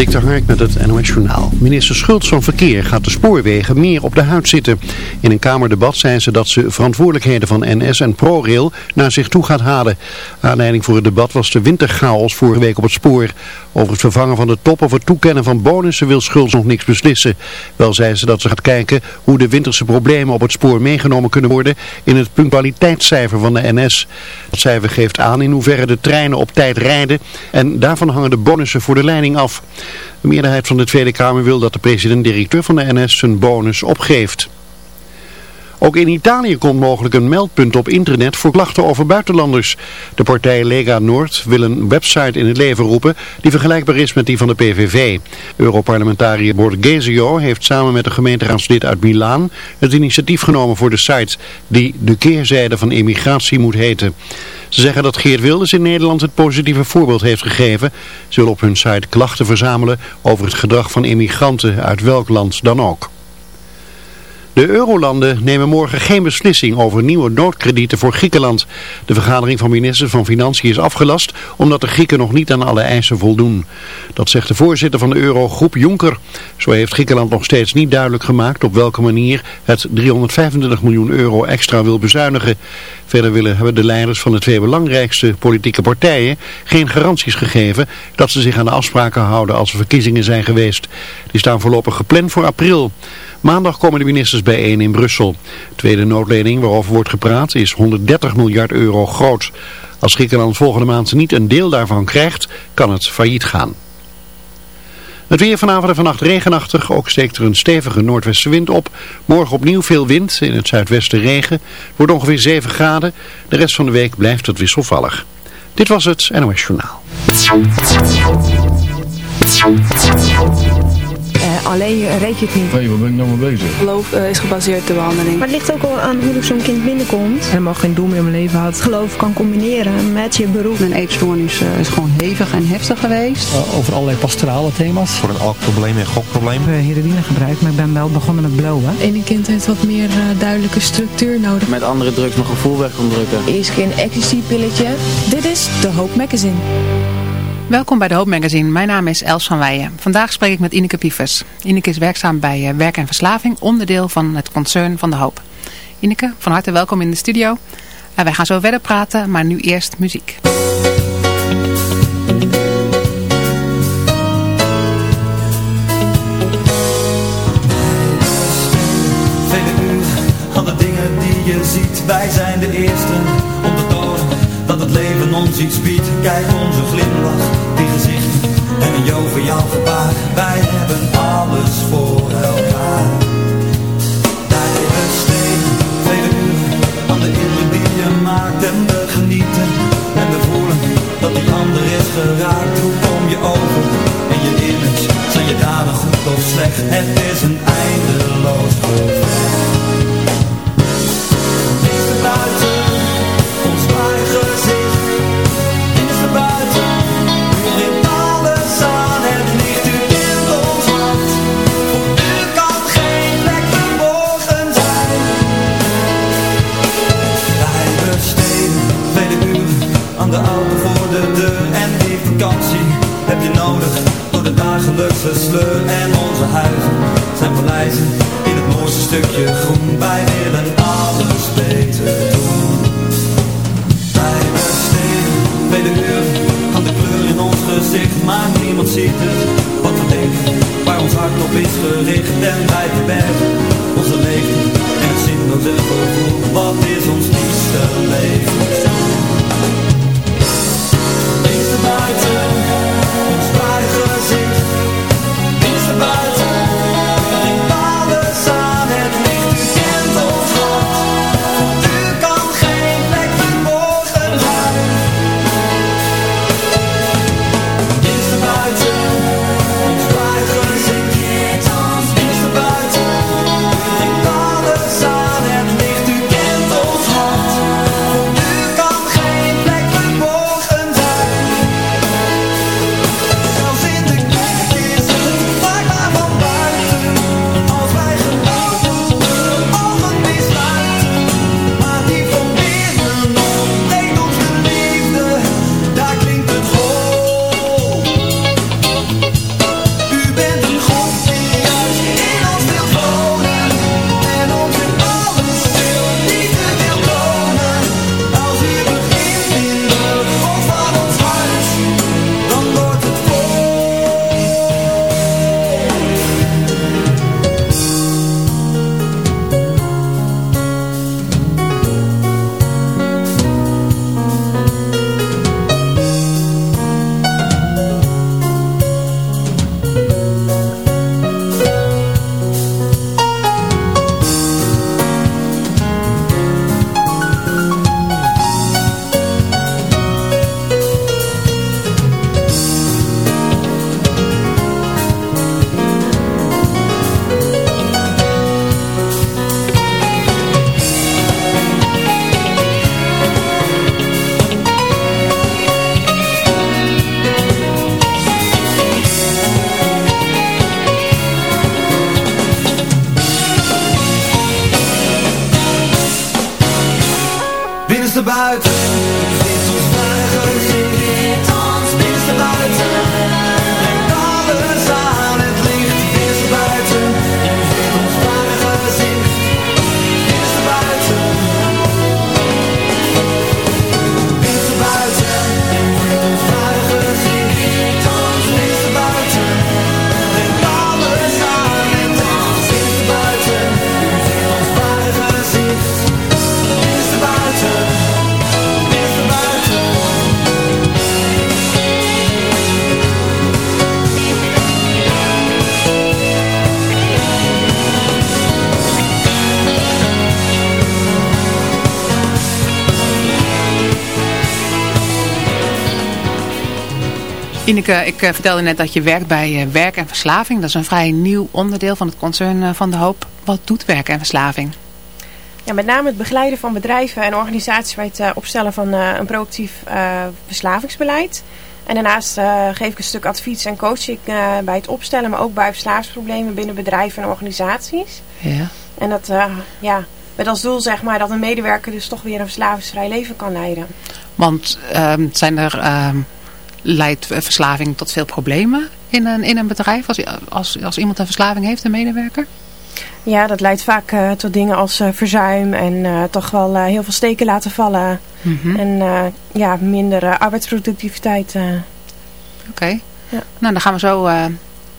Dik Hark met het NOS Journaal. Minister Schultz van Verkeer gaat de spoorwegen meer op de huid zitten. In een Kamerdebat zei ze dat ze verantwoordelijkheden van NS en ProRail naar zich toe gaat halen. Aanleiding voor het debat was de winterchaos vorige week op het spoor. Over het vervangen van de top of het toekennen van bonussen wil Schultz nog niks beslissen. Wel zei ze dat ze gaat kijken hoe de winterse problemen op het spoor meegenomen kunnen worden in het punctualiteitscijfer van de NS. Het cijfer geeft aan in hoeverre de treinen op tijd rijden en daarvan hangen de bonussen voor de leiding af. De meerderheid van de Tweede Kamer wil dat de president-directeur van de NS zijn bonus opgeeft. Ook in Italië komt mogelijk een meldpunt op internet voor klachten over buitenlanders. De partij Lega Noord wil een website in het leven roepen die vergelijkbaar is met die van de PVV. Europarlementariër Borghesio heeft samen met een gemeenteraadslid uit Milaan het initiatief genomen voor de site die de keerzijde van immigratie moet heten. Ze zeggen dat Geert Wilders in Nederland het positieve voorbeeld heeft gegeven. Ze willen op hun site klachten verzamelen over het gedrag van immigranten uit welk land dan ook. De eurolanden nemen morgen geen beslissing over nieuwe noodkredieten voor Griekenland. De vergadering van ministers van Financiën is afgelast omdat de Grieken nog niet aan alle eisen voldoen. Dat zegt de voorzitter van de eurogroep Juncker. Zo heeft Griekenland nog steeds niet duidelijk gemaakt op welke manier het 325 miljoen euro extra wil bezuinigen. Verder willen hebben de leiders van de twee belangrijkste politieke partijen geen garanties gegeven dat ze zich aan de afspraken houden als er verkiezingen zijn geweest. Die staan voorlopig gepland voor april. Maandag komen de ministers bijeen in Brussel. De tweede noodlening waarover wordt gepraat is 130 miljard euro groot. Als Griekenland volgende maand niet een deel daarvan krijgt, kan het failliet gaan. Het weer vanavond en vannacht regenachtig. Ook steekt er een stevige noordwestenwind op. Morgen opnieuw veel wind. In het zuidwesten regen. Het wordt ongeveer 7 graden. De rest van de week blijft het wisselvallig. Dit was het NOS Journaal. Alleen reed je het niet. Nee, waar ben ik nou mee bezig? Geloof uh, is gebaseerd de behandeling. Maar het ligt ook al aan hoe zo'n kind binnenkomt. Helemaal geen doel meer in mijn leven had. Geloof kan combineren met je beroep. Mijn eetstoornis uh, is gewoon hevig en heftig geweest. over allerlei pastorale thema's. Voor een alcoholprobleem en gokprobleem. Ik heb heroïne gebruikt, maar ik ben wel begonnen met blowen. Ene kind heeft wat meer duidelijke structuur nodig. Met andere drugs mijn gevoel weg kon drukken. Eerst keer een ecstasy-pilletje. Dit is de Hoop Magazine. Welkom bij de Hoop Magazine. Mijn naam is Els van Weijen. Vandaag spreek ik met Ineke Pievers. Ineke is werkzaam bij Werk en Verslaving, onderdeel van het concern van de Hoop. Ineke, van harte welkom in de studio. En wij gaan zo verder praten, maar nu eerst muziek. De je ziet. Wij zijn de eerste om te tonen dat het leven ons iets biedt. Kijk onze glimlach, en een joviaal gebaar. Wij hebben alles voor elkaar. Wij besteden vele uren aan de indruk die je maakt en we genieten. En we voelen dat die ander is geraakt. Hoe kom je over en je image? Zijn je daden goed of slecht? Het is een eindeloos gevecht. Door de dagelijkse sleur. En onze huizen zijn paleizen in het mooiste stukje groen. Wij willen alles beter doen. Wij besteden uren aan de kleur in ons gezicht. Maar niemand ziet het, wat we denken, waar ons hart op is gericht. En wij verbergen onze leegte en het zinloze gevoel. Wat is ons liefste leven? Is Ineke, ik uh, vertelde net dat je werkt bij uh, Werk en Verslaving. Dat is een vrij nieuw onderdeel van het concern uh, van De Hoop. Wat doet Werk en Verslaving? Ja, met name het begeleiden van bedrijven en organisaties bij het opstellen van een proactief verslavingsbeleid. En daarnaast geef ik een stuk advies en coaching bij het opstellen, maar ook bij verslavingsproblemen binnen bedrijven en organisaties. Ja. En dat, ja, met als doel zeg maar dat een medewerker dus toch weer een verslavingsvrij leven kan leiden. Want ehm, zijn er... Ehm, leidt verslaving tot veel problemen in een, in een bedrijf als, als, als iemand een verslaving heeft, een medewerker? Ja, dat leidt vaak uh, tot dingen als uh, verzuim en uh, toch wel heel veel steken laten vallen. Mm -hmm. En ja, minder arbeidsproductiviteit. Oké. Okay. Ja. Nou, daar gaan we zo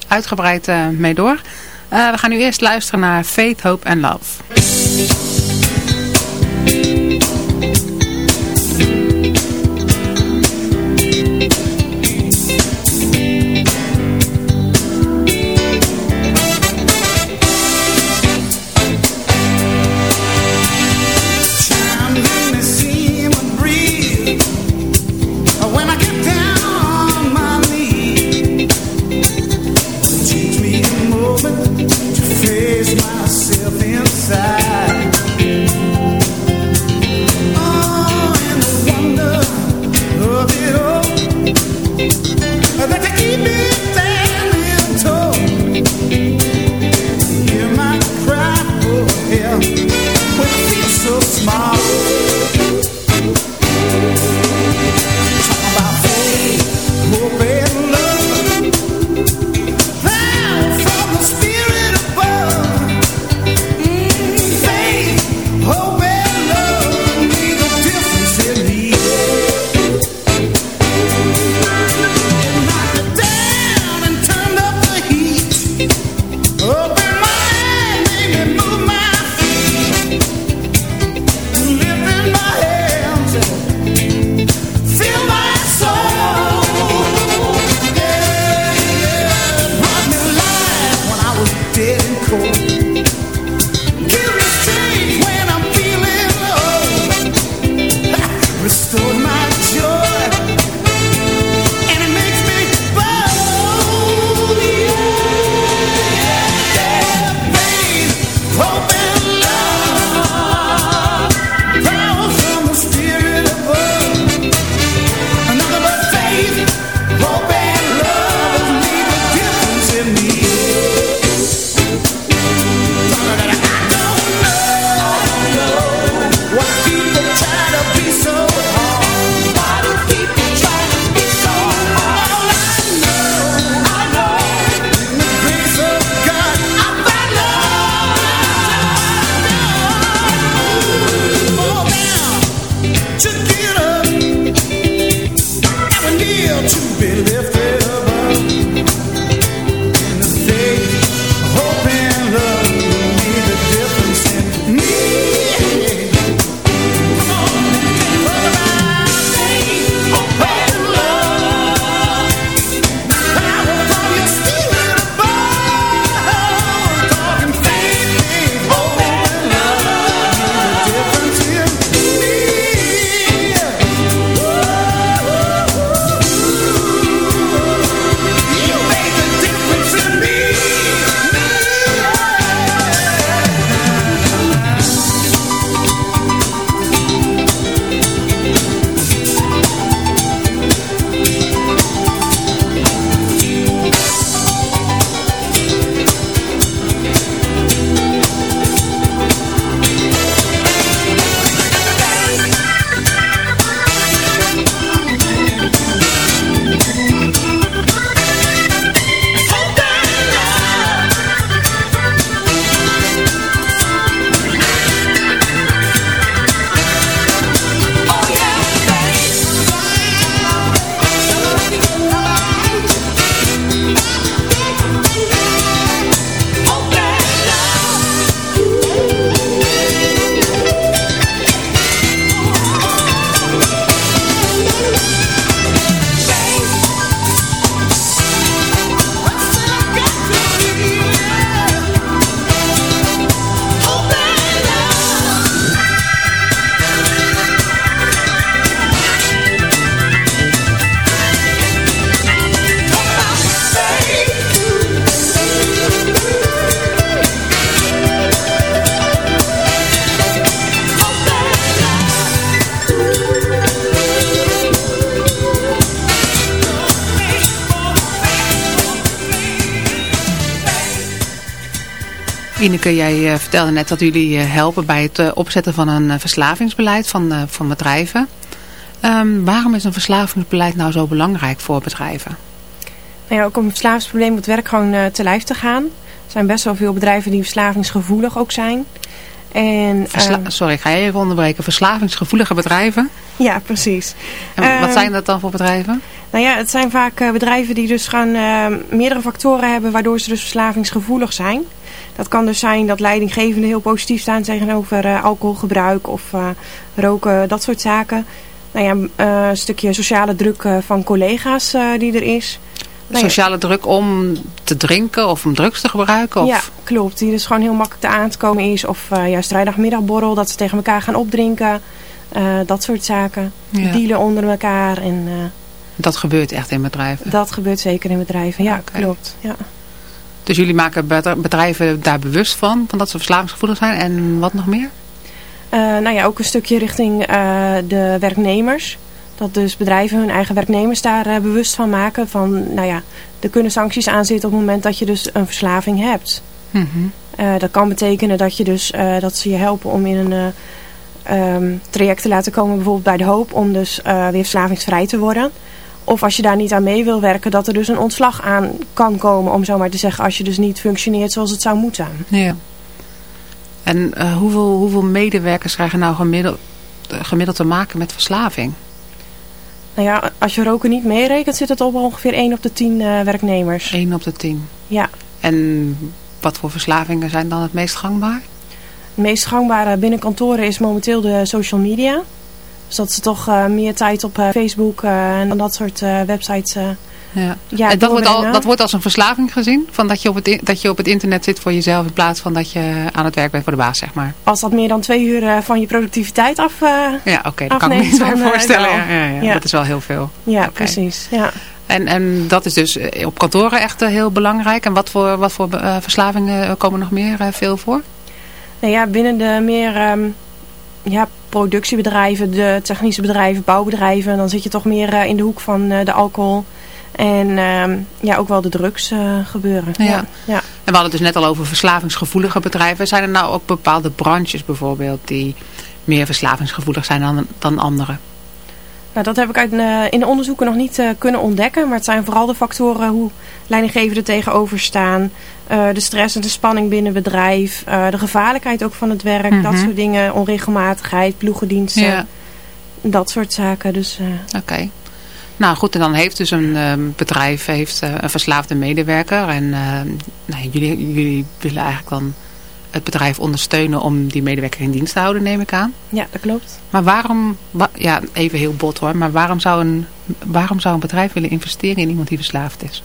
uitgebreid mee door. we gaan nu eerst luisteren naar Faith, Hope and Love. Jij vertelde net dat jullie helpen bij het opzetten van een verslavingsbeleid van, van bedrijven. Um, waarom is een verslavingsbeleid nou zo belangrijk voor bedrijven? Nou ja, ook om het verslavingsprobleem op het werk gewoon uh, te lijf te gaan. Er zijn best wel veel bedrijven die verslavingsgevoelig ook zijn. En, Versla uh, sorry, ga je even onderbreken. Verslavingsgevoelige bedrijven? Ja, precies. En wat uh, zijn dat dan voor bedrijven? Nou ja, het zijn vaak bedrijven die dus gaan ehm, meerdere factoren hebben waardoor ze dus verslavingsgevoelig zijn. Dat kan dus zijn dat leidinggevenden heel positief staan tegenover uh, alcoholgebruik of roken, dat soort zaken. Nou ja, een stukje sociale druk van collega's die er is. Nou sociale druk om te drinken of om drugs te gebruiken? Of? Ja, klopt. Die dus gewoon heel makkelijk te aan te komen is. Of uh, juist vrijdagmiddagborrel, dat ze tegen elkaar gaan opdrinken. Uh, dat soort zaken. Ja. Dealen onder elkaar. En, uh, dat gebeurt echt in bedrijven? Dat gebeurt zeker in bedrijven, ja, okay. klopt. Ja. Dus jullie maken bedrijven daar bewust van, van dat ze verslavingsgevoelig zijn. En wat nog meer? nou ja, ook een stukje richting de werknemers. Dat dus bedrijven hun eigen werknemers daar uh, bewust van maken. Van, nou ja, er kunnen sancties aan zitten op het moment dat je dus een verslaving hebt. Mm -hmm. uh, dat kan betekenen dat, je dus, dat ze je helpen om in een um, traject te laten komen. Bijvoorbeeld bij de hoop om dus weer verslavingsvrij te worden. Of als je daar niet aan mee wil werken, dat er dus een ontslag aan kan komen. Om zo maar te zeggen, als je dus niet functioneert zoals het zou moeten. Ja. En hoeveel, hoeveel medewerkers krijgen nou gemiddeld, gemiddeld te maken met verslaving? Nou ja, als je roken niet meerekent, zit het op ongeveer 1 op de 10 uh, werknemers. 1 op de 10? Ja. En wat voor verslavingen zijn dan het meest gangbaar? Het meest gangbare binnen kantoren is momenteel de social media. Dus dat ze toch uh, meer tijd op uh, Facebook en dat soort websites ja. ja en dat wordt, al, dat wordt als een verslaving gezien? Van dat, je op het, dat je op het internet zit voor jezelf in plaats van dat je aan het werk bent voor de baas, zeg maar. Als dat meer dan twee uur van je productiviteit af Ja, oké, okay, dat kan ik me niet zo voorstellen. Ja, ja, Dat is wel heel veel. Ja, okay. precies. Ja. En, en dat is dus op kantoren echt heel belangrijk. En wat voor, wat voor verslavingen komen nog meer veel voor? Nou ja, binnen de meer um, ja, productiebedrijven, de technische bedrijven, bouwbedrijven... dan zit je toch meer in de hoek van de alcohol... En um, ja, ook wel de drugs uh, gebeuren. Ja. Ja. ja. En we hadden het dus net al over verslavingsgevoelige bedrijven. Zijn er nou ook bepaalde branches bijvoorbeeld die meer verslavingsgevoelig zijn dan, dan andere? Nou, dat heb ik uit, uh, in de onderzoeken nog niet uh, kunnen ontdekken. Maar het zijn vooral de factoren hoe leidinggevenden tegenover staan. de stress en de spanning binnen bedrijf. de gevaarlijkheid ook van het werk. Mm -hmm. Dat soort dingen. Onregelmatigheid, ploegendiensten. Ja. Dat soort zaken. Dus, Oké. Okay. Nou goed, en dan heeft dus een um, bedrijf heeft, een verslaafde medewerker. En uh, nou, jullie, jullie willen eigenlijk dan het bedrijf ondersteunen om die medewerker in dienst te houden, neem ik aan. Ja, dat klopt. Maar waarom, wa ja even heel bot hoor, maar waarom zou, een, waarom zou een bedrijf willen investeren in iemand die verslaafd is?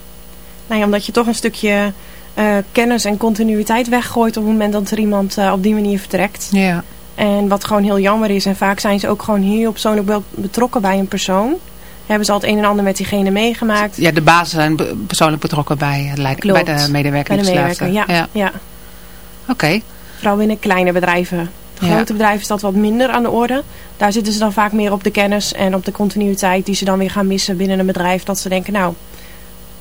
Nou ja, omdat je toch een stukje uh, kennis en continuïteit weggooit op het moment dat er iemand op die manier vertrekt. Ja. En wat gewoon heel jammer is, en vaak zijn ze ook gewoon heel persoonlijk betrokken bij een persoon hebben ze al het een en ander met diegene meegemaakt. Ja, de bazen zijn persoonlijk betrokken bij, bij de medewerker. Bij de medewerker, ja. ja. ja. Oké. Okay. Vooral binnen kleine bedrijven. Grote bedrijven is dat wat minder aan de orde. Daar zitten ze dan vaak meer op de kennis en op de continuïteit die ze dan weer gaan missen binnen een bedrijf. Dat ze denken, nou,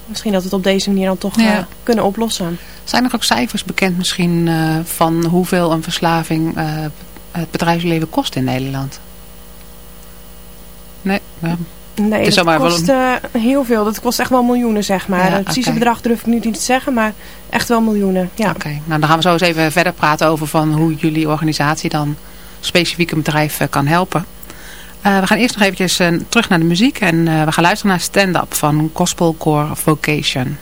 misschien dat we het op deze manier dan toch ja. uh, kunnen oplossen. Zijn er ook cijfers bekend misschien uh, van hoeveel een verslaving uh, het bedrijfsleven kost in Nederland? Nee, Nee, dat maar kost uh, heel veel. Dat kost echt wel miljoenen, zeg maar. Ja, het precieze okay. bedrag durf ik nu niet te zeggen, maar echt wel miljoenen. Ja. Oké, okay. nou dan gaan we zo eens even verder praten over van hoe jullie organisatie dan specifiek een bedrijf uh, kan helpen. Uh, we gaan eerst nog eventjes terug naar de muziek en we gaan luisteren naar Stand Up van Gospel Core Vocation.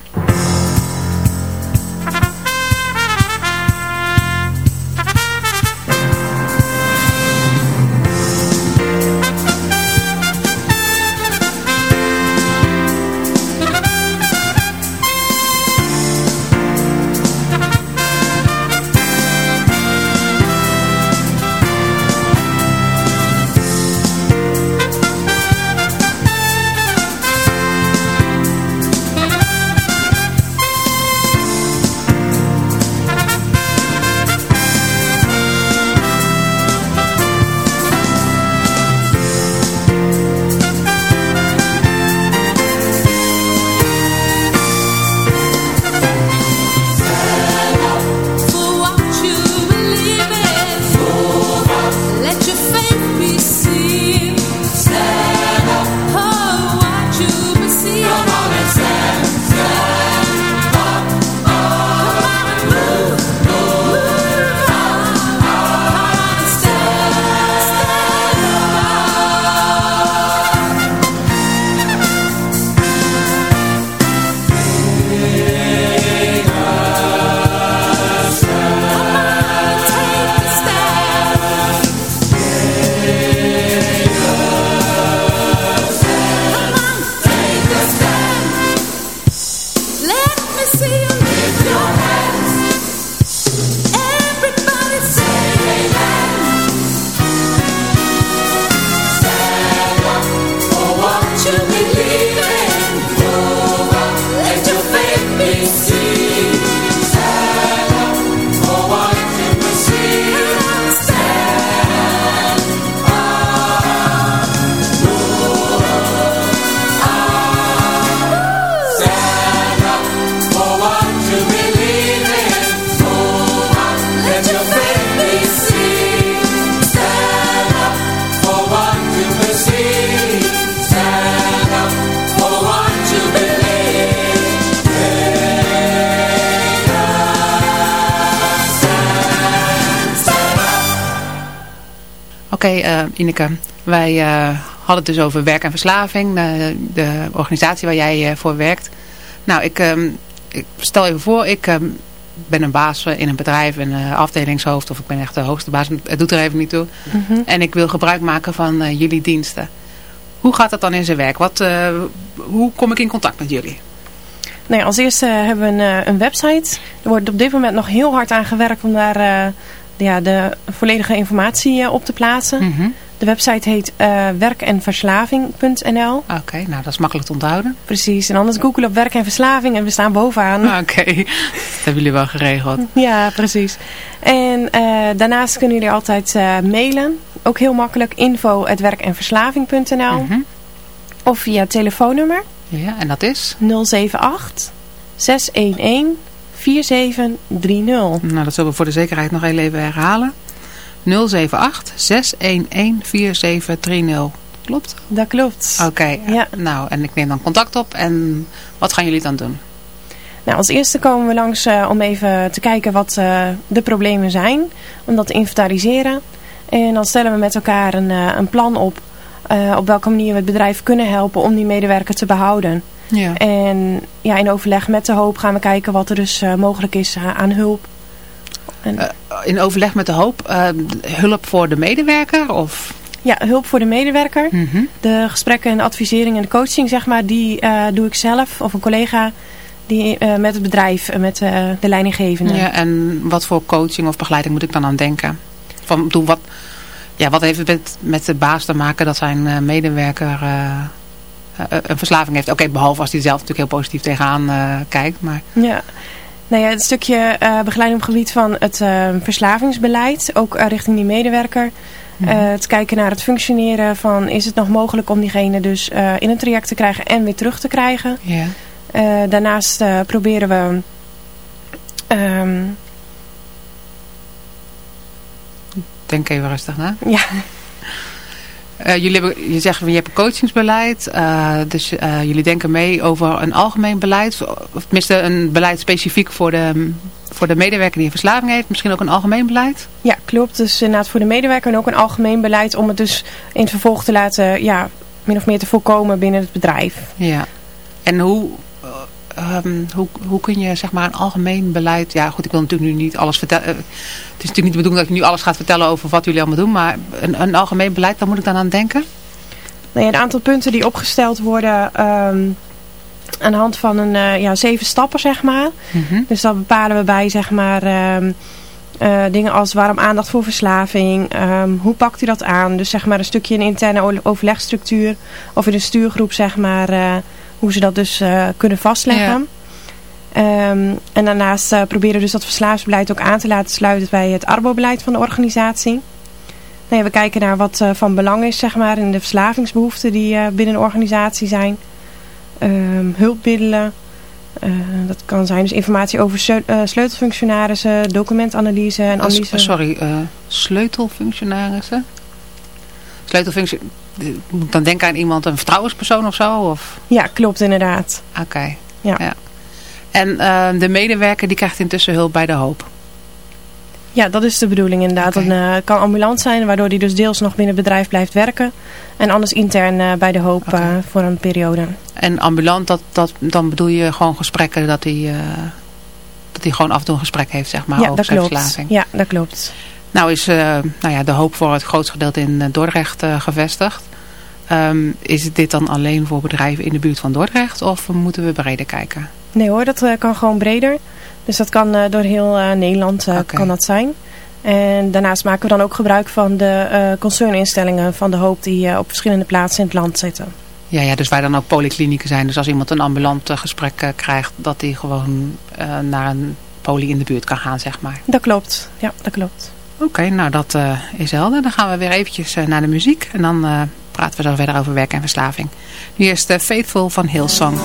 Okay, uh, Ineke. Wij uh, hadden het dus over werk en verslaving. De, de organisatie waar jij uh, voor werkt. Nou, ik, um, ik, stel even voor, ik um, ben een baas in een bedrijf, een afdelingshoofd. Of ik ben echt de hoogste baas. Het doet er even niet toe. Mm -hmm. En ik wil gebruik maken van jullie diensten. Hoe gaat dat dan in zijn werk? Wat, hoe kom ik in contact met jullie? Nou ja, als eerste hebben we een, een, website. Er wordt op dit moment nog heel hard aan gewerkt om daar ja, de volledige informatie uh, op te plaatsen. Mm -hmm. De website heet uh, werkenverslaving.nl Oké, okay, nou dat is makkelijk te onthouden. Precies, en anders google op werk en verslaving en we staan bovenaan. Oké, okay. dat hebben jullie wel geregeld. Ja, precies. En uh, daarnaast kunnen jullie altijd mailen. Ook heel makkelijk, info werkenverslaving.nl mm -hmm. Of via telefoonnummer. Ja, en dat is? 078 611 4730. Nou, dat zullen we voor de zekerheid nog even herhalen. 078 611 4730. Klopt? Dat klopt. Oké, okay, ja. nou, en ik neem dan contact op. En wat gaan jullie dan doen? Nou, als eerste komen we langs uh, om even te kijken wat uh, de problemen zijn. Om dat te inventariseren. En dan stellen we met elkaar een, uh, een plan op. op welke manier we het bedrijf kunnen helpen om die medewerker te behouden. Ja. En ja, in overleg met de hoop gaan we kijken wat er dus uh, mogelijk is uh, aan hulp. En... Uh, in overleg met de hoop, hulp voor de medewerker? Of? Ja, hulp voor de medewerker. Mm -hmm. De gesprekken en de advisering en de coaching, zeg maar, die doe ik zelf of een collega die, met het bedrijf, met de leidinggevende. Ja, en wat voor coaching of begeleiding moet ik dan aan denken? Van, doe wat, ja, wat heeft het met, met de baas te maken dat zijn medewerker uh, een verslaving heeft. Oké, okay, behalve als hij zelf natuurlijk heel positief tegenaan uh, kijkt. Maar... Ja. Nou ja, het stukje uh, begeleiding op het gebied van het verslavingsbeleid, ook richting die medewerker. -hmm. het kijken naar het functioneren van is het nog mogelijk om diegene dus in een traject te krijgen en weer terug te krijgen. Yeah. daarnaast proberen we... Um... Denk even rustig na. Ja. Uh, jullie hebben, je zegt, je hebt een coachingsbeleid. Uh, dus uh, jullie denken mee over een algemeen beleid. Of tenminste een beleid specifiek voor de, voor de medewerker die een verslaving heeft. Misschien ook een algemeen beleid? Ja, klopt. Dus inderdaad voor de medewerker en ook een algemeen beleid. Om het dus in het vervolg te laten, ja, min of meer te voorkomen binnen het bedrijf. Ja. En hoe, Um, hoe, hoe kun je zeg maar een algemeen beleid... Ja goed, ik wil natuurlijk nu niet alles vertellen. het is natuurlijk niet de bedoeling dat je nu alles gaat vertellen over wat jullie allemaal doen. Maar een, een algemeen beleid, waar moet ik dan aan denken? Ja, een aantal punten die opgesteld worden... Um, aan de hand van een uh, ja, zeven stappen, zeg maar. Mm -hmm. Dus dat bepalen we bij, zeg maar... Um, uh, dingen als waarom aandacht voor verslaving, um, hoe pakt u dat aan? Dus zeg maar een stukje een interne overlegstructuur of in een stuurgroep zeg maar uh, hoe ze dat dus uh, kunnen vastleggen. Ja. Um, en daarnaast uh, proberen we dus dat verslavingsbeleid ook aan te laten sluiten bij het arbobeleid van de organisatie. Nou ja, we kijken naar wat uh, van belang is zeg maar, in de verslavingsbehoeften die binnen een organisatie zijn. Um, hulpmiddelen. dat kan zijn dus informatie over sleutelfunctionarissen, documentanalyse en analyse. sorry, sleutelfunctionarissen? Sleutelfunctie moet dan denken aan iemand, een vertrouwenspersoon of zo? Of? Ja, klopt inderdaad. Oké. Okay. Ja. ja. En uh, de medewerker die krijgt intussen hulp bij de hoop? Ja, dat is de bedoeling inderdaad. Okay. Het uh, kan ambulant zijn, waardoor hij dus deels nog binnen het bedrijf blijft werken. En anders intern uh, bij de hoop okay. voor een periode. En ambulant, dat, dat, dan bedoel je gewoon gesprekken dat hij, dat hij gewoon af en toe een gesprek heeft, zeg maar, ja, over zijn verslaving? Ja, dat klopt. Nou is uh, nou ja, de hoop voor het grootste gedeelte in Dordrecht uh, gevestigd. Um, is dit dan alleen voor bedrijven in de buurt van Dordrecht of moeten we breder kijken? Nee hoor, dat kan gewoon breder. Dus dat kan door heel Nederland okay. kan dat zijn. En daarnaast maken we dan ook gebruik van de concerninstellingen van de hoop die op verschillende plaatsen in het land zitten. Ja, ja, dus waar dan ook polyklinieken zijn. Dus als iemand een ambulant gesprek krijgt, dat hij gewoon naar een poli in de buurt kan gaan, zeg maar. Dat klopt, ja, dat klopt. Oké, nou dat is helder. Dan gaan we weer eventjes naar de muziek en dan praten we zo verder over werk en verslaving. Nu de Faithful van Hillsong.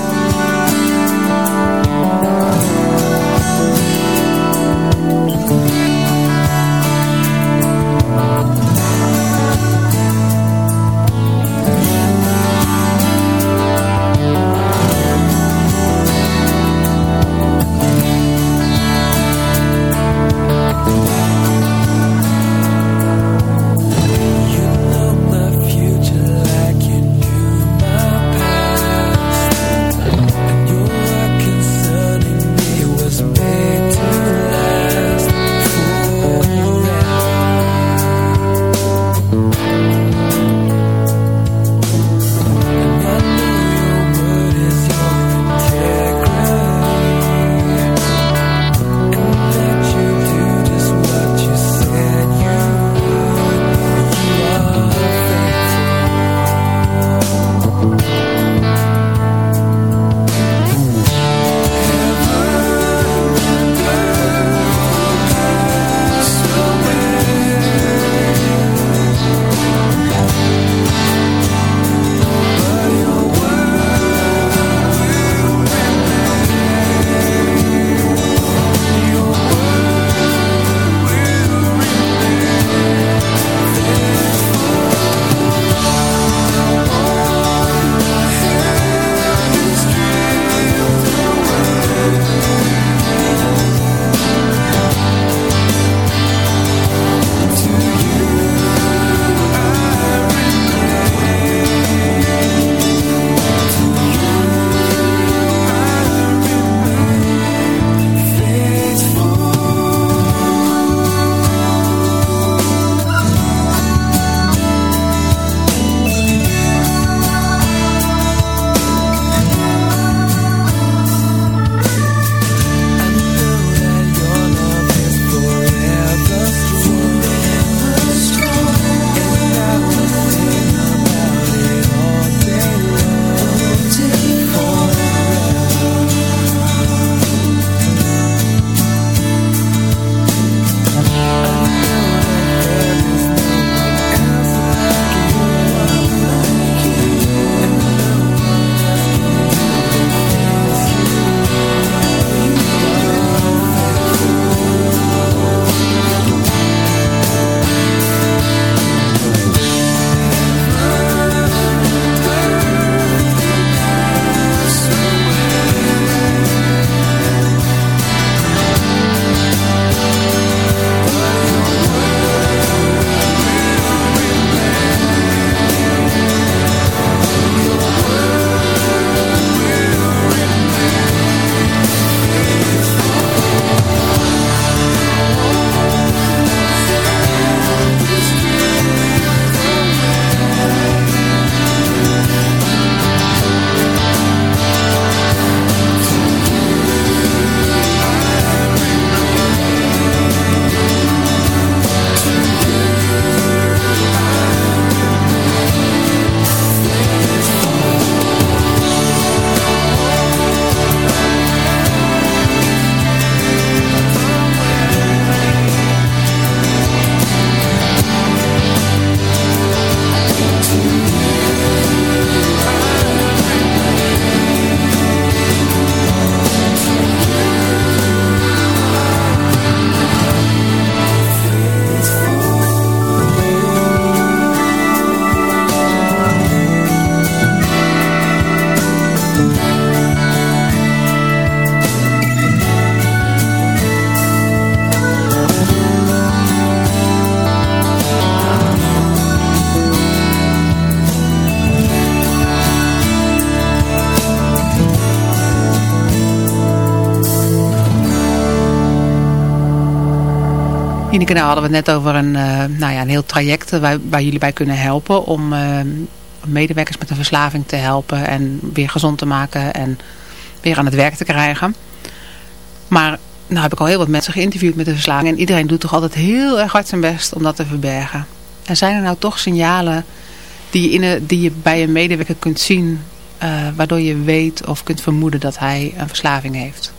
Nou hadden we het net over een, uh, nou ja, een heel traject waar, waar jullie bij kunnen helpen om uh, medewerkers met een verslaving te helpen en weer gezond te maken en weer aan het werk te krijgen. Maar nou heb ik al heel wat mensen geïnterviewd met de verslaving en iedereen doet toch altijd heel erg hard zijn best om dat te verbergen. En zijn er nou toch signalen die je, in een, die je bij een medewerker kunt zien, uh, waardoor je weet of kunt vermoeden dat hij een verslaving heeft?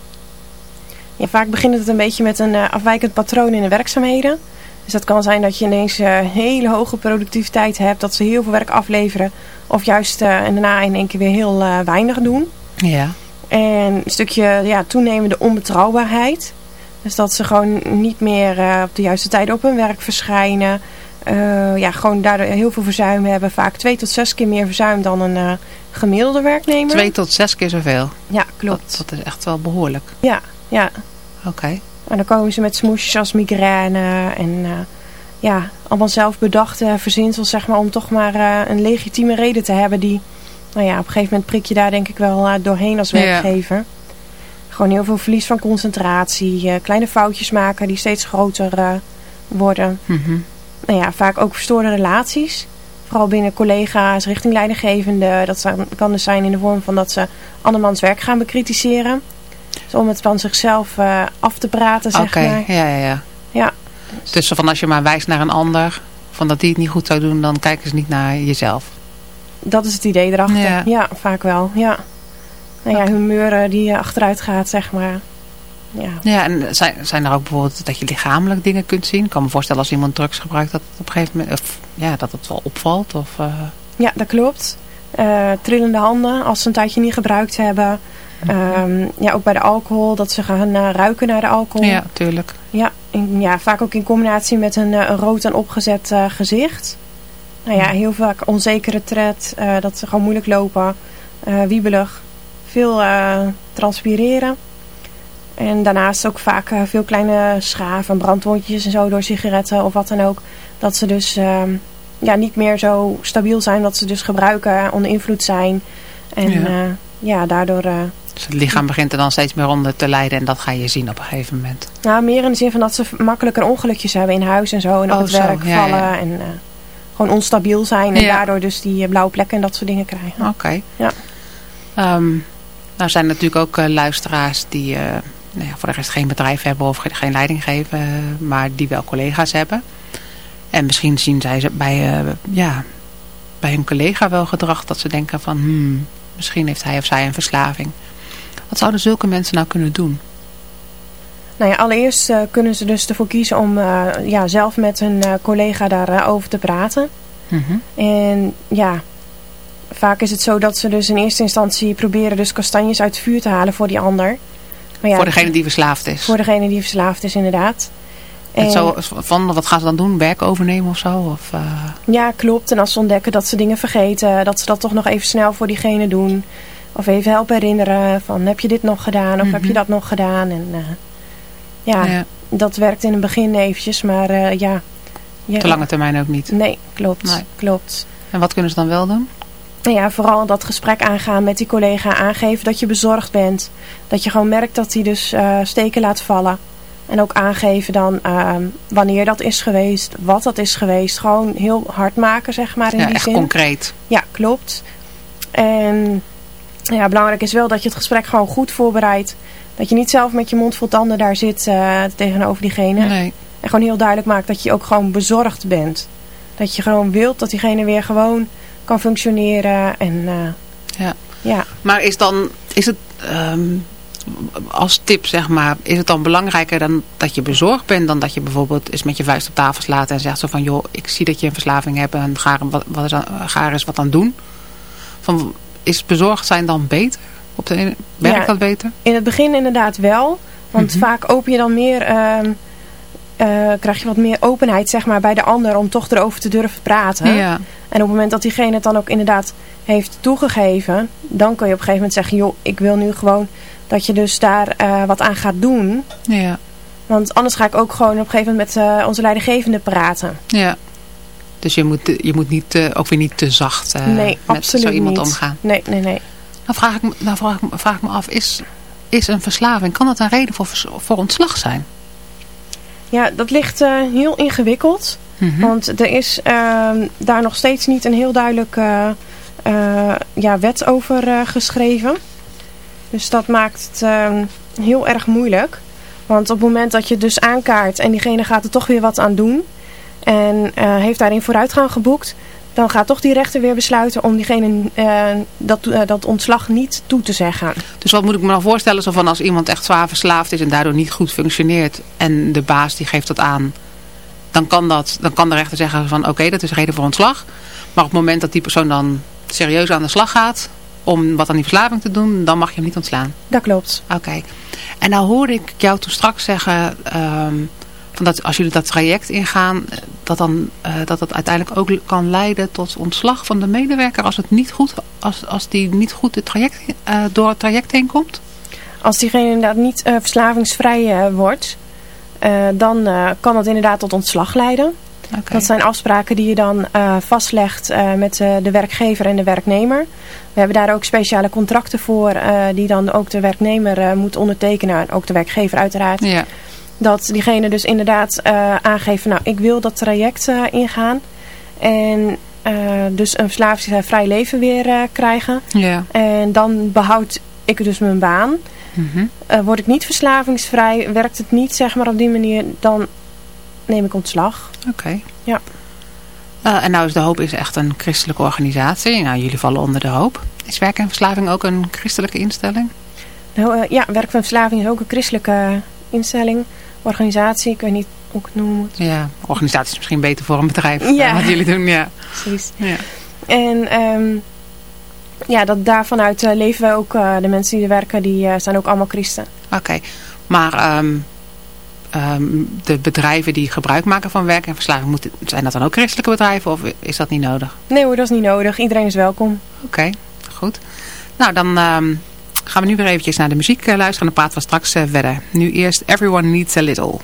Ja, vaak begint het een beetje met een uh, afwijkend patroon in de werkzaamheden. Dus dat kan zijn dat je ineens uh, hele hoge productiviteit hebt, dat ze heel veel werk afleveren. Of juist en daarna in één keer weer heel weinig doen. Ja. En een stukje ja, toenemende onbetrouwbaarheid. Dus dat ze gewoon niet meer op de juiste tijd op hun werk verschijnen. Uh, ja, gewoon daardoor heel veel verzuim hebben. Vaak twee tot zes keer meer verzuim dan een uh, gemiddelde werknemer. Twee tot zes keer zoveel? Ja, klopt. Dat, dat is echt wel behoorlijk. Ja, ja. Oké. Okay. En dan komen ze met smoesjes als migraine en uh, ja, allemaal zelfbedachte verzinsels, zeg maar, om toch maar een legitieme reden te hebben die, nou ja, op een gegeven moment prik je daar denk ik wel doorheen als werkgever. Ja. Gewoon heel veel verlies van concentratie, kleine foutjes maken die steeds groter worden. Mm -hmm nou ja, vaak ook verstoorde relaties. Vooral binnen collega's, richting leidinggevende. Dat kan dus zijn in de vorm van dat ze andermans werk gaan bekritiseren. Dus om het van zichzelf uh, af te praten, zeg okay, maar. ja, ja, ja. Ja. Dus van als je maar wijst naar een ander, van dat die het niet goed zou doen, dan kijken ze niet naar jezelf. Dat is het idee erachter. Ja, ja vaak wel, ja. Nou ja, humeur die achteruit gaat, zeg maar. Ja. ja, en zijn, zijn er ook bijvoorbeeld dat je lichamelijk dingen kunt zien? Ik kan me voorstellen als iemand drugs gebruikt dat het op een gegeven moment, of, ja, dat het wel opvalt? Of, uh... Ja, dat klopt. Uh, trillende handen als ze een tijdje niet gebruikt hebben. Um, ja, ook bij de alcohol, dat ze gaan uh, ruiken naar de alcohol. Ja, tuurlijk. Ja, in, ja vaak ook in combinatie met een, een rood en opgezet gezicht. Nou ja, heel vaak onzekere tred, dat ze gewoon moeilijk lopen, wiebelig, veel transpireren. En daarnaast ook vaak veel kleine schaven, brandwondjes en zo door sigaretten of wat dan ook. Dat ze dus uh, ja, niet meer zo stabiel zijn, dat ze dus gebruiken, onder invloed zijn. En ja, ja daardoor... dus het lichaam begint er dan steeds meer onder te lijden en dat ga je zien op een gegeven moment. Nou, meer in de zin van dat ze makkelijker ongelukjes hebben in huis en zo. En op oh, het werk zo, ja, vallen ja. en gewoon onstabiel zijn. En daardoor dus die blauwe plekken en dat soort dingen krijgen. Oké. Okay. Ja. Um, nou zijn er natuurlijk ook luisteraars die nou ja, voor de rest geen bedrijf hebben of geen leiding geven, maar die wel collega's hebben. En misschien zien zij bij, uh, ja, bij hun collega wel gedrag dat ze denken van, hmm, misschien heeft hij of zij een verslaving. Wat zouden zulke mensen nou kunnen doen? Nou ja, allereerst uh, kunnen ze dus ervoor kiezen om uh, ja, zelf met hun collega daarover over te praten. Mm -hmm. En ja, vaak is het zo dat ze dus in eerste instantie proberen dus kastanjes uit het vuur te halen voor die ander. Ja, voor degene die verslaafd is. Voor degene die verslaafd is, inderdaad. En zo, van, wat gaan ze dan doen? Werk overnemen of zo? Of. Ja, klopt. En als ze ontdekken dat ze dingen vergeten, dat ze dat toch nog even snel voor diegene doen. Of even helpen herinneren van heb je dit nog gedaan of mm -hmm. heb je dat nog gedaan. En uh, ja, ja, dat werkt in het begin eventjes, maar uh, ja, ja. Te lange termijn ook niet? Nee, klopt. Nee. klopt. En wat kunnen ze dan wel doen? Nou ja, vooral dat gesprek aangaan met die collega. Aangeven dat je bezorgd bent. Dat je gewoon merkt dat hij dus uh, steken laat vallen. En ook aangeven dan uh, wanneer dat is geweest. Wat dat is geweest. Gewoon heel hard maken, zeg maar, in ja, die echt zin. concreet. Ja, klopt. En ja, belangrijk is wel dat je het gesprek gewoon goed voorbereidt. Dat je niet zelf met je mond vol tanden daar zit uh, tegenover diegene. Nee. En gewoon heel duidelijk maakt dat je ook gewoon bezorgd bent. Dat je gewoon wilt dat diegene weer gewoon kan functioneren. En, uh, ja. ja. Maar is dan, is het um, als tip zeg maar, is het dan belangrijker dan dat je bezorgd bent dan dat je bijvoorbeeld eens met je vuist op tafel slaat en zegt zo van joh, ik zie dat je een verslaving hebt en ga, wat, wat is ga eens wat aan doen. Van, is bezorgd zijn dan beter? Op de, werkt ja, dat beter? In het begin inderdaad wel. Want mm -hmm. vaak open je dan meer... Uh, uh, krijg je wat meer openheid zeg maar, bij de ander om toch erover te durven praten. Ja. En op het moment dat diegene het dan ook inderdaad heeft toegegeven, dan kun je op een gegeven moment zeggen, joh, ik wil nu gewoon dat je dus daar uh, wat aan gaat doen. Ja. Want anders ga ik ook gewoon op een gegeven moment met uh, onze leidinggevende praten. Ja. Dus je moet, je moet niet, uh, ook weer niet te zacht nee, met zo iemand niet. omgaan. Nee, nee, nee. Nou vraag ik, me, nou vraag ik, vraag ik me af, is, is een verslaving, kan dat een reden voor, voor ontslag zijn? Ja, dat ligt uh, heel ingewikkeld. Mhm. Want er is uh, daar nog steeds niet een heel duidelijk uh, ja, wet over geschreven. Dus dat maakt het ehm, heel erg moeilijk. Want op het moment dat je het dus aankaart en diegene gaat er toch weer wat aan doen... en heeft daarin vooruitgang geboekt dan gaat toch die rechter weer besluiten om diegene uh, dat, uh, dat ontslag niet toe te zeggen. Dus wat moet ik me nou voorstellen, zo van als iemand echt zwaar verslaafd is en daardoor niet goed functioneert en de baas die geeft dat aan, dan kan, dat, dan kan de rechter zeggen van oké, dat is reden voor ontslag. Maar op het moment dat die persoon dan serieus aan de slag gaat om wat aan die verslaving te doen, dan mag je hem niet ontslaan. Dat klopt. Oké. En nou hoorde ik jou toen straks zeggen... Um, dat als jullie dat traject ingaan, eh, dat, dan, uh, dat het uiteindelijk ook kan leiden tot ontslag van de medewerker als, het niet goed, als, als die niet goed het traject, uh, door het traject heen komt? Als diegene inderdaad niet uh, verslavingsvrij wordt, dan kan dat inderdaad tot ontslag leiden. Okay. Dat zijn afspraken die je dan vastlegt met de werkgever en de werknemer. We hebben daar ook speciale contracten voor die dan ook de werknemer moet ondertekenen. En ook de werkgever uiteraard. Ja dat diegene dus inderdaad uh, aangeeft, nou ik wil dat traject uh, ingaan. En uh, dus een verslavingsvrij leven weer krijgen. Ja. En dan behoud ik dus mijn baan. Mm -hmm. word ik niet verslavingsvrij, werkt het niet zeg maar op die manier, dan neem ik ontslag. Oké. Okay. Ja. en nou is de Hoop is echt een christelijke organisatie. Nou, jullie vallen onder de Hoop. Is werk en verslaving ook een christelijke instelling? Nou, ja, werk en verslaving is ook een christelijke instelling organisatie, ik weet niet hoe ik het noemen moet. Ja, organisatie is misschien beter voor een bedrijf, ja. Eh, wat jullie doen, ja. Precies. Ja. En um, ja, dat daarvanuit uh, leven we ook, uh, de mensen die er werken, die uh, zijn ook allemaal christen. Oké, okay. maar um, um, de bedrijven die gebruik maken van werk en verslaving, moeten, zijn dat dan ook christelijke bedrijven of is dat niet nodig? Nee hoor, dat is niet nodig. Iedereen is welkom. Oké, okay, goed. Nou, dan gaan we nu weer eventjes naar de muziek eh, luisteren en dan praten we straks eh, verder. Nu eerst Everyone Needs a Little.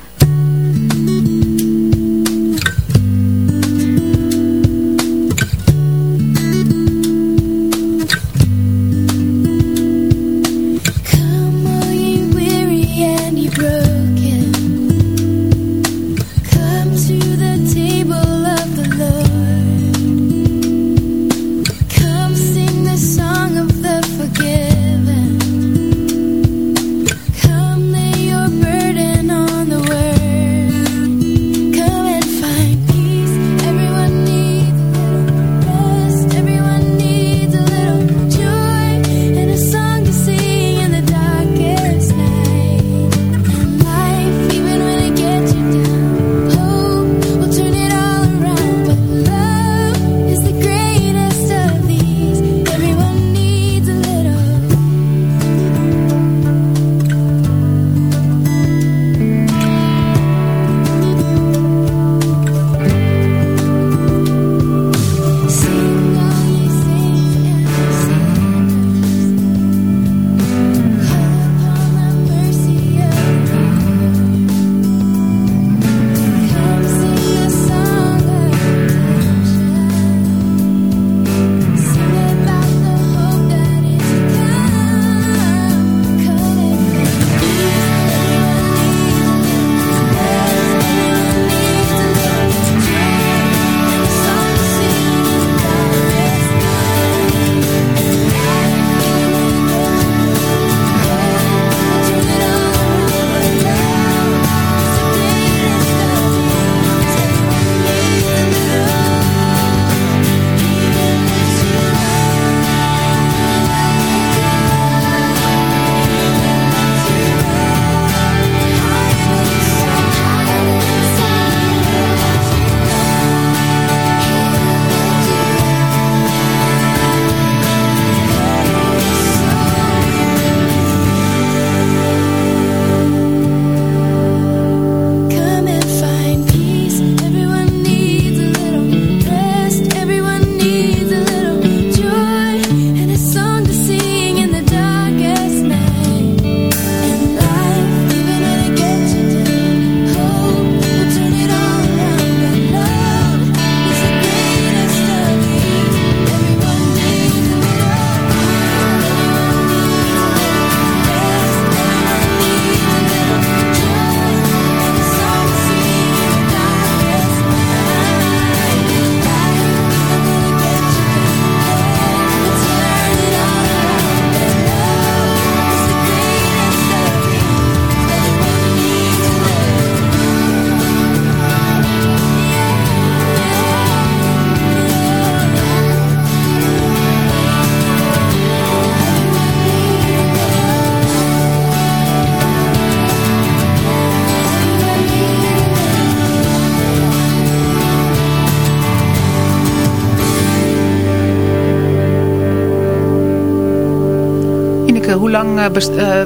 Lang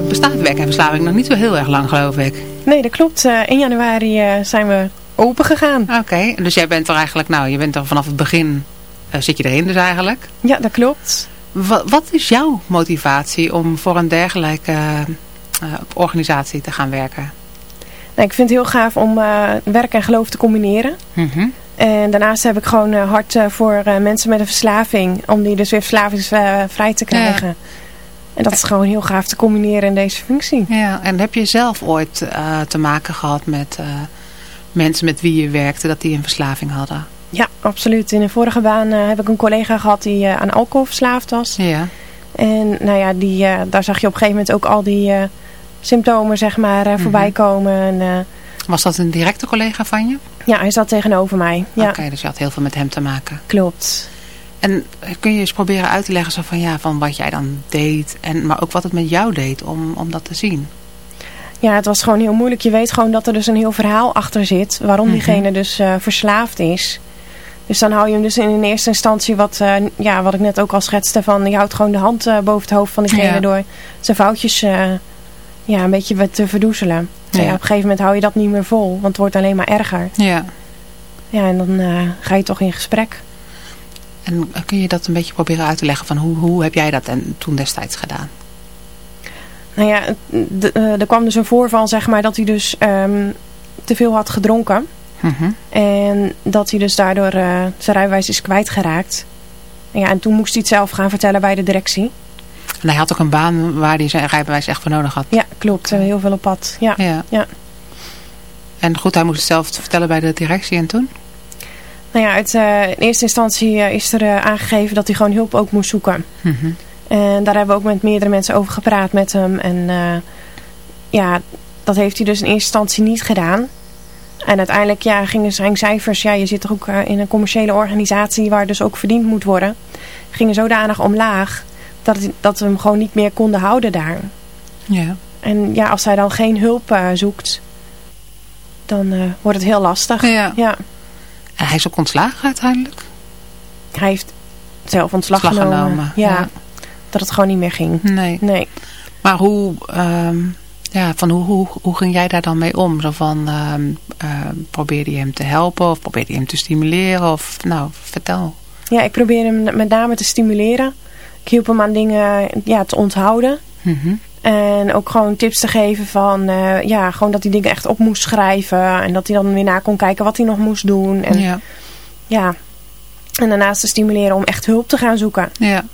bestaat werk en verslaving? Nog niet zo heel erg lang geloof ik. Nee, dat klopt. in januari zijn we open gegaan. Oké, dus jij bent er eigenlijk, nou, je bent er vanaf het begin, zit je erin dus eigenlijk? Ja, dat klopt. Wat, wat is jouw motivatie om voor een dergelijke organisatie te gaan werken? Nou, ik vind het heel gaaf om werk en geloof te combineren. Mm en daarnaast heb ik gewoon hart uh, voor mensen met een verslaving. Om die dus weer verslavingsvrij te krijgen. Ja. En dat is gewoon heel gaaf te combineren in deze functie. Ja, en heb je zelf ooit te maken gehad met mensen met wie je werkte, dat die een verslaving hadden? Ja, absoluut. In de vorige baan heb ik een collega gehad die aan alcohol verslaafd was. Ja. En nou ja, die, daar zag je op een gegeven moment ook al die symptomen zeg maar mm -hmm. voorbij komen. En, was dat een directe collega van je? Ja, hij zat tegenover mij. Ja. Oké, dus je had heel veel met hem te maken. Klopt. En kun je eens proberen uit te leggen zo van, ja, van wat jij dan deed, en, maar ook wat het met jou deed om, om dat te zien? Ja, het was gewoon heel moeilijk. Je weet gewoon dat er dus een heel verhaal achter zit waarom mm -hmm. diegene dus uh, verslaafd is. Dus dan hou je hem dus in eerste instantie wat, uh, ja, wat ik net ook al schetste van, je houdt gewoon de hand uh, boven het hoofd van diegene ja. door zijn foutjes ja, een beetje te verdoezelen. Ja. ja. op een gegeven moment hou je dat niet meer vol, want het wordt alleen maar erger. Ja. Ja, en dan ga je toch in gesprek. En kun je dat een beetje proberen uit te leggen van hoe, hoe heb jij dat en toen destijds gedaan? Nou ja, de, uh, er kwam dus een voorval zeg maar dat hij dus um, te veel had gedronken. Mm -hmm. En dat hij dus daardoor uh, zijn rijbewijs is kwijtgeraakt. Ja, en toen moest hij het zelf gaan vertellen bij de directie. En hij had ook een baan waar hij zijn rijbewijs echt voor nodig had. Ja, klopt. Heel veel op pad. Ja. ja. ja. En goed, hij moest het zelf vertellen bij de directie en toen? Nou ja, uit, uh, in eerste instantie uh, is er uh, aangegeven dat hij gewoon hulp ook moest zoeken. Mm -hmm. En daar hebben we ook met meerdere mensen over gepraat met hem. En ja, dat heeft hij dus in eerste instantie niet gedaan. En uiteindelijk ja, gingen zijn cijfers, ja, je zit toch ook in een commerciële organisatie waar dus ook verdiend moet worden. Gingen zodanig omlaag dat, dat we hem gewoon niet meer konden houden daar. Ja. En ja, als hij dan geen hulp zoekt, dan wordt het heel lastig. Ja. ja. En hij is ook ontslagen uiteindelijk? Hij heeft zelf ontslag, ontslag genomen. genomen. Ja, ja, Dat het gewoon niet meer ging. Nee. nee. Maar hoe, um, ja, van hoe, hoe, hoe ging jij daar dan mee om? Zo van, um, uh, probeerde je hem te helpen of probeerde je hem te stimuleren? Of, nou, vertel. Ja, ik probeerde hem met name te stimuleren. Ik hielp hem aan dingen ja, te onthouden. Mm -hmm. En ook gewoon tips te geven van, uh, ja, gewoon dat hij dingen echt op moest schrijven. En dat hij dan weer na kon kijken wat hij nog moest doen. En, ja. ja. En daarnaast te stimuleren om echt hulp te gaan zoeken. Ja.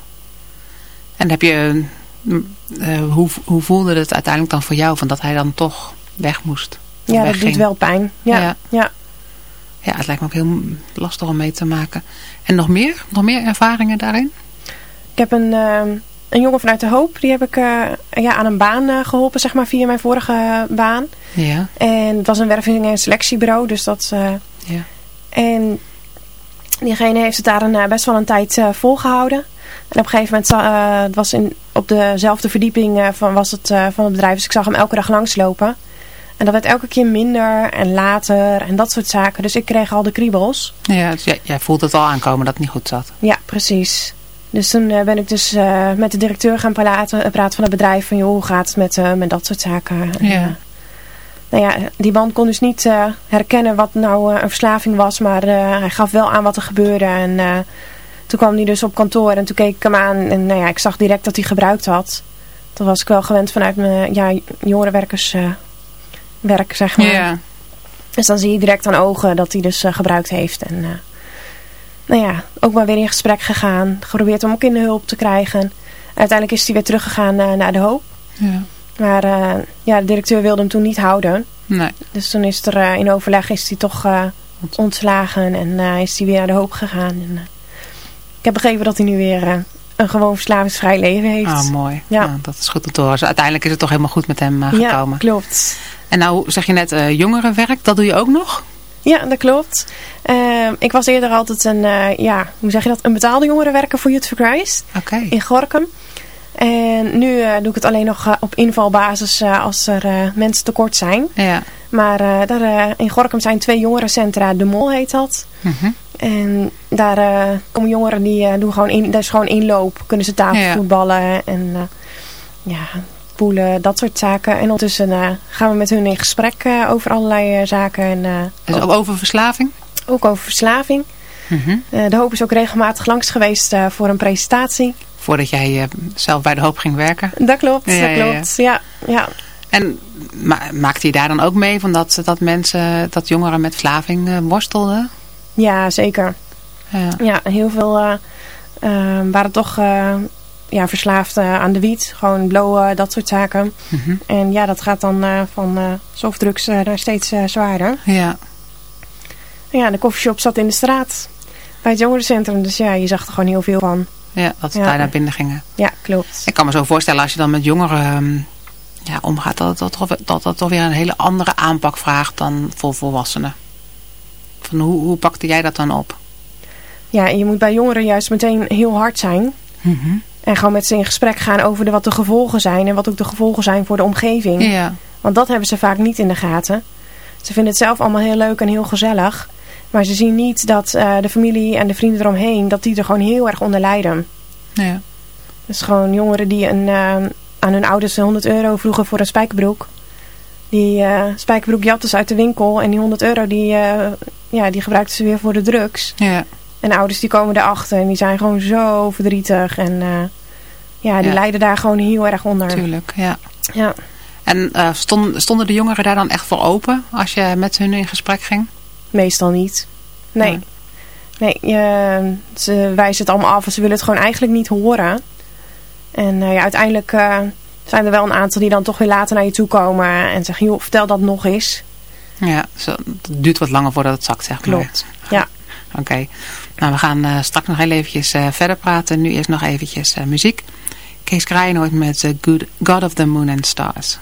En heb je, uh, hoe, hoe voelde het uiteindelijk dan voor jou van dat hij dan toch weg moest? Ja, dat doet wel pijn. Ja. ja. Ja. ja. het lijkt me ook heel lastig om mee te maken. En nog meer? Nog meer ervaringen daarin? Ik heb een, uh, een jongen vanuit de hoop. Die heb ik uh, ja, aan een baan uh, geholpen, zeg maar, via mijn vorige baan. Ja. En het was een werving- en selectiebureau. Dus dat... ja. En diegene heeft het daar een, best wel een tijd volgehouden. En op een gegeven moment, het was in, op dezelfde verdieping van, was het, van het bedrijf. Dus ik zag hem elke dag langslopen. En dat werd elke keer minder en later en dat soort zaken. Dus ik kreeg al de kriebels. Ja, dus jij, jij voelt het al aankomen dat het niet goed zat. Ja, precies. Dus toen uh, ben ik dus uh, met de directeur gaan praten, praten van het bedrijf. Van joh, hoe gaat het met hem en dat soort zaken. Ja. En, uh, nou ja, die man kon dus niet herkennen wat nou een verslaving was. Maar hij gaf wel aan wat er gebeurde. En toen kwam hij dus op kantoor en toen keek ik hem aan. En nou ja, ik zag direct dat hij gebruikt had. Dat was ik wel gewend vanuit mijn ja, jongerenwerkerswerk, zeg maar. Ja. Dus dan zie je direct aan ogen dat hij dus gebruikt heeft. En nou ja, ook maar weer in gesprek gegaan. Geprobeerd om ook in de hulp te krijgen. En uiteindelijk is hij weer teruggegaan uh, naar de hoop. Ja. Maar uh, ja, de directeur wilde hem toen niet houden. Nee. Dus toen is er uh, in overleg is hij toch ontslagen en is hij weer naar de hoop gegaan. En, ik heb begrepen dat hij nu weer een gewoon verslavingsvrij leven heeft. Ah, mooi. Ja. Nou, dat is goed om te horen. Dus uiteindelijk is het toch helemaal goed met hem gekomen. Ja, klopt. En nou zeg je net jongerenwerk, dat doe je ook nog? Ja, dat klopt. Uh, ik was eerder altijd een, uh, ja, hoe zeg je dat, een betaalde jongerenwerker voor Youth for Christ. Okay. In Gorkum. En nu uh, doe ik het alleen nog op invalbasis als er mensen tekort zijn. Ja. Maar daar, in Gorkum zijn twee jongerencentra, De Mol heet dat. -hmm. En daar komen jongeren die doen gewoon, in, dat is gewoon inloop. Kunnen ze tafelvoetballen. Ja. En ja, poelen, dat soort zaken. En ondertussen gaan we met hun in gesprek over allerlei zaken. En, dus ook over verslaving? Ook over verslaving. Mhm. de Hoop is ook regelmatig langs geweest voor een presentatie. Voordat jij zelf bij de Hoop ging werken? Dat klopt, dat klopt. Ja, ja. En ma maakte je daar dan ook mee van dat, dat mensen, dat jongeren met verslaving worstelden? Ja, zeker. Ja, ja heel veel uh, waren toch uh, ja, verslaafd aan de wiet. Gewoon blowen, dat soort zaken. Mm -hmm. En ja, dat gaat dan van softdrugs naar steeds zwaarder. Ja. Ja, de koffieshop zat in de straat. Bij het jongerencentrum. Dus ja, je zag er gewoon heel veel van. Ja, dat ze ja. daar naar binnen gingen. Ja, klopt. Ik kan me zo voorstellen als je dan met jongeren um, ja, omgaat... Dat dat, dat, dat dat toch weer een hele andere aanpak vraagt dan voor volwassenen. Van hoe, hoe pakte jij dat dan op? Ja, je moet bij jongeren juist meteen heel hard zijn. Mm -hmm. En gewoon met ze in gesprek gaan over de, wat de gevolgen zijn. En wat ook de gevolgen zijn voor de omgeving. Ja. Want dat hebben ze vaak niet in de gaten. Ze vinden het zelf allemaal heel leuk en heel gezellig. Maar ze zien niet dat uh, de familie en de vrienden eromheen... dat die er gewoon heel erg onder lijden. Ja. Dus gewoon jongeren die een, uh, aan hun ouders 100 euro vroegen voor een spijkerbroek. Die uh, spijkerbroek jatten ze uit de winkel. En die 100 euro die, ja, die gebruikten ze weer voor de drugs. Ja. En ouders die komen erachter en die zijn gewoon zo verdrietig. En uh, ja, die ja. lijden daar gewoon heel erg onder. Tuurlijk, ja. ja. En uh, stond, stonden de jongeren daar dan echt voor open als je met hun in gesprek ging? Meestal niet. Nee. Ja. Nee, je, ze wijzen het allemaal af en ze willen het gewoon eigenlijk niet horen. En uh, ja, uiteindelijk zijn er wel een aantal die dan toch weer later naar je toe komen en zeggen, joh, vertel dat nog eens. Ja, het duurt wat langer voordat het zakt, zeg maar. Klopt, ja. Oké. Nou, we gaan uh, straks nog heel eventjes uh, verder praten. Nu eerst nog eventjes uh, muziek. Kees Kraaienoord met Good, God of the Moon and Stars.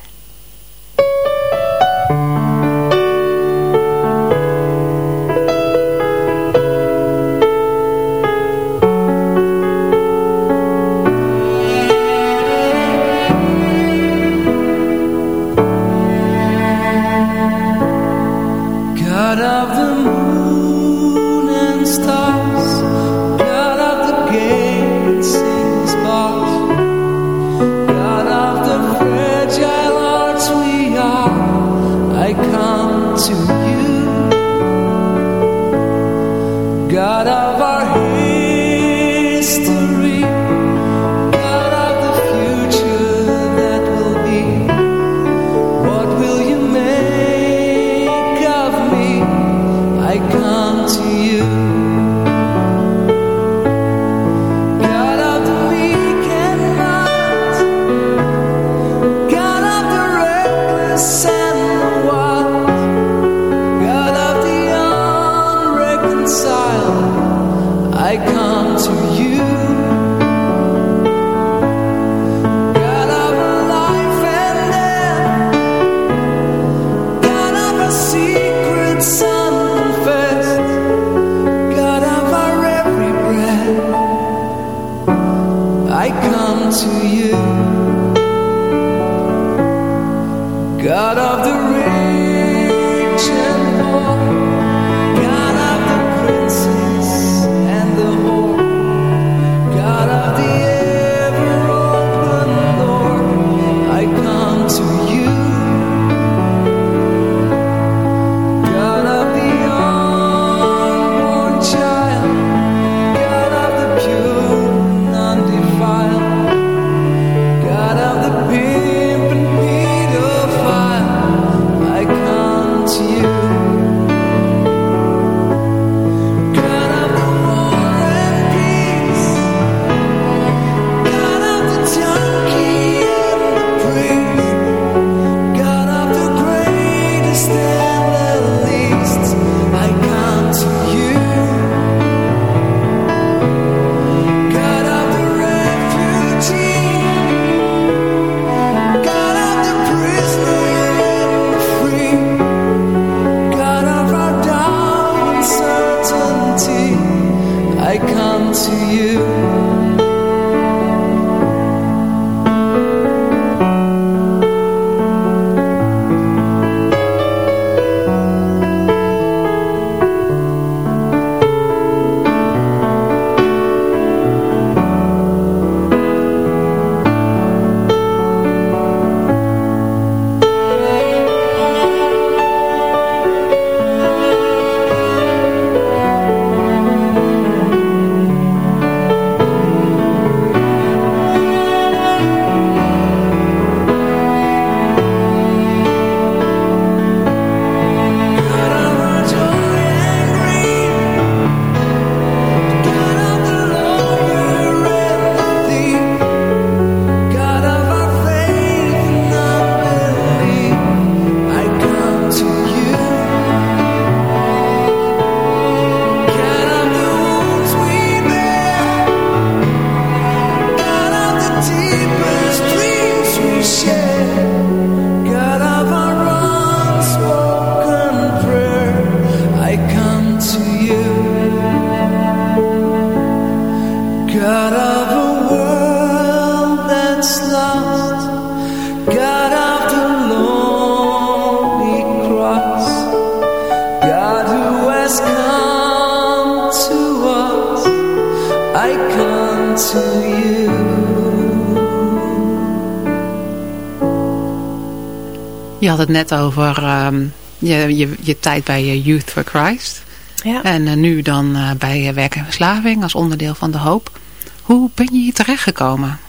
Net over um, je, je, je tijd bij Youth for Christ. Ja. En uh, nu dan uh, bij Werk en Verslaving als onderdeel van de hoop. Hoe ben je hier terechtgekomen?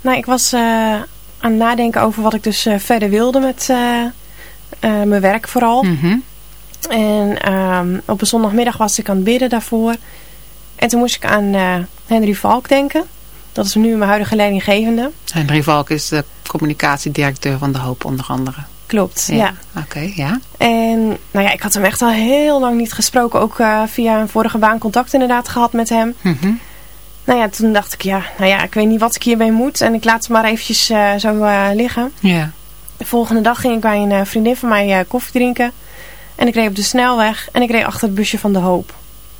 Nou, ik was uh, aan het nadenken over wat ik dus verder wilde met mijn werk vooral. Mm -hmm. En um, op een zondagmiddag was ik aan het bidden daarvoor. En toen moest ik aan Henry Valk denken. Dat is nu mijn huidige leidinggevende. Henry Valk is de communicatiedirecteur van De Hoop onder andere. Klopt, ja. ja. Oké, okay, ja. En nou ja, ik had hem echt al heel lang niet gesproken. Ook uh, via een vorige baan contact inderdaad gehad met hem. Mm -hmm. Nou ja, toen dacht ik, ja, nou ja, ik weet niet wat ik hiermee moet. En ik laat het maar eventjes uh, zo uh, liggen. Ja. De volgende dag ging ik bij een vriendin van mij koffie drinken. En ik reed op de snelweg en ik reed achter het busje van De Hoop.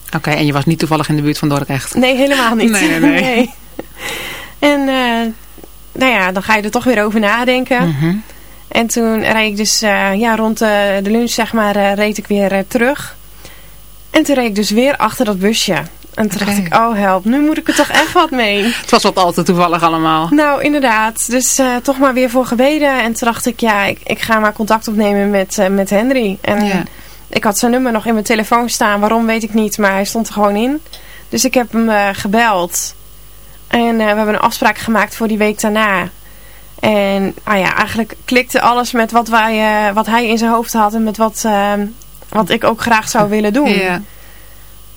Oké, okay, en je was niet toevallig in de buurt van Dordrecht? Nee, helemaal niet. nee, nee, nee. nee. En nou ja, dan ga je er toch weer over nadenken. Mm -hmm. En toen reed ik dus uh, ja, rond de, de, lunch zeg maar, uh, reed ik weer terug. En toen reed ik dus weer achter dat busje. En toen okay. dacht ik, oh help, nu moet ik er toch echt wat mee. Het was wat al te toevallig allemaal. Nou, inderdaad. Dus toch maar weer voor gebeden. En toen dacht ik, ja, ik, ik ga maar contact opnemen met, met Henry. En ja. ik had zijn nummer nog in mijn telefoon staan. Waarom, weet ik niet. Maar hij stond er gewoon in. Dus ik heb hem gebeld. En we hebben een afspraak gemaakt voor die week daarna. En ah ja, eigenlijk klikte alles met wat, wij, uh, wat hij in zijn hoofd had en met wat, uh, wat ik ook graag zou willen doen. Ja.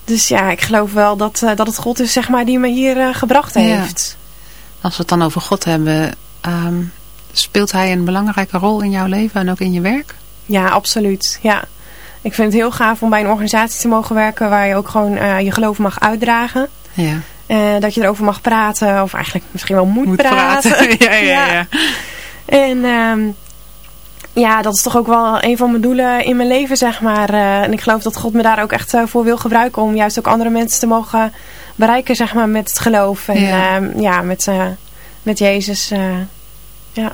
Dus ja, ik geloof wel dat, uh, dat het God is zeg maar, die me hier gebracht heeft. Ja. Als we het dan over God hebben, um, speelt hij een belangrijke rol in jouw leven en ook in je werk? Ja, absoluut. Ja. Ik vind het heel gaaf om bij een organisatie te mogen werken waar je ook gewoon je geloof mag uitdragen. Ja. Uh, dat je erover mag praten. Of eigenlijk misschien wel moet, moet praten. praten. ja, ja, ja, ja. En um, ja, dat is toch ook wel een van mijn doelen in mijn leven, zeg maar. Uh, en ik geloof dat God me daar ook echt uh, voor wil gebruiken. Om juist ook andere mensen te mogen bereiken, zeg maar, met het geloof. En ja, uh, ja met, met Jezus. ja.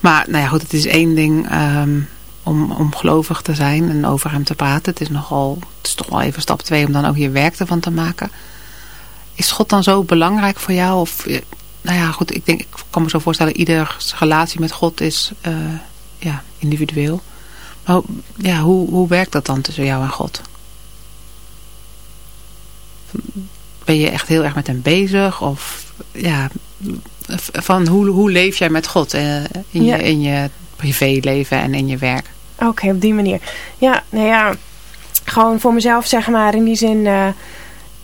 Maar, nou ja, goed, het is één ding... Um om, om gelovig te zijn en over hem te praten. Het is, nogal, het is toch wel even stap twee om dan ook je werk ervan te maken. Is God dan zo belangrijk voor jou? Of, nou ja, goed, ik denk, ik kan me zo voorstellen, ieders relatie met God is uh, ja, individueel. Maar ja, hoe, hoe werkt dat dan tussen jou en God? Ben je echt heel erg met hem bezig? Of ja, van hoe, hoe leef jij met God uh, in, ja. je, in je privéleven en in je werk? Oké, okay, op die manier. Ja, nou ja, gewoon voor mezelf zeg maar in die zin... Uh,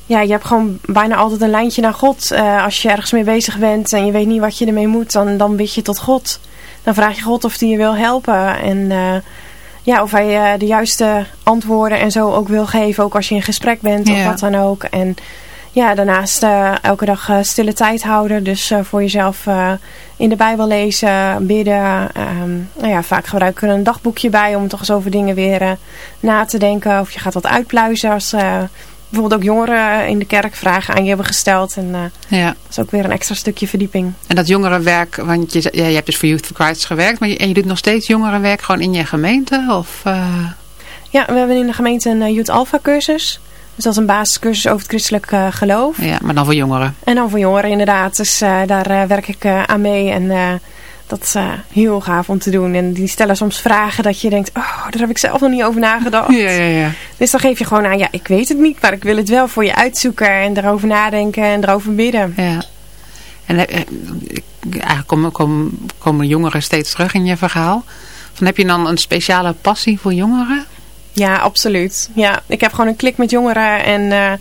ja, je hebt gewoon bijna altijd een lijntje naar God. Uh, als je ergens mee bezig bent en je weet niet wat je ermee moet, dan, dan bid je tot God. Dan vraag je God of hij je wil helpen. En uh, ja, of hij uh, de juiste antwoorden en zo ook wil geven. Ook als je in gesprek bent ja. of wat dan ook. En ja, daarnaast elke dag stille tijd houden. Dus voor jezelf in de Bijbel lezen, bidden. Um, nou ja, vaak gebruik ik er een dagboekje bij om toch eens over dingen weer na te denken. Of je gaat wat uitpluizen als bijvoorbeeld ook jongeren in de kerk vragen aan je hebben gesteld. En uh, ja. dat is ook weer een extra stukje verdieping. En dat jongerenwerk, want je, ja, je hebt dus voor Youth for Christ gewerkt. Maar je, en je doet nog steeds jongerenwerk gewoon in je gemeente? Of, uh... Ja, we hebben in de gemeente een Youth Alpha cursus. Dus dat is een basiscursus over het christelijk uh, geloof. Ja, maar dan voor jongeren. En dan voor jongeren inderdaad. Dus daar werk ik aan mee en... Dat is uh, heel gaaf om te doen. En die stellen soms vragen dat je denkt... Oh, daar heb ik zelf nog niet over nagedacht. Ja, ja, ja. Dus dan geef je gewoon aan... Ja, ik weet het niet, maar ik wil het wel voor je uitzoeken. En erover nadenken en erover bidden. Ja. En eh, eigenlijk komen, komen, komen jongeren steeds terug in je verhaal. Van, heb je dan een speciale passie voor jongeren? Ja, absoluut. Ja, ik heb gewoon een klik met jongeren. En... Uh,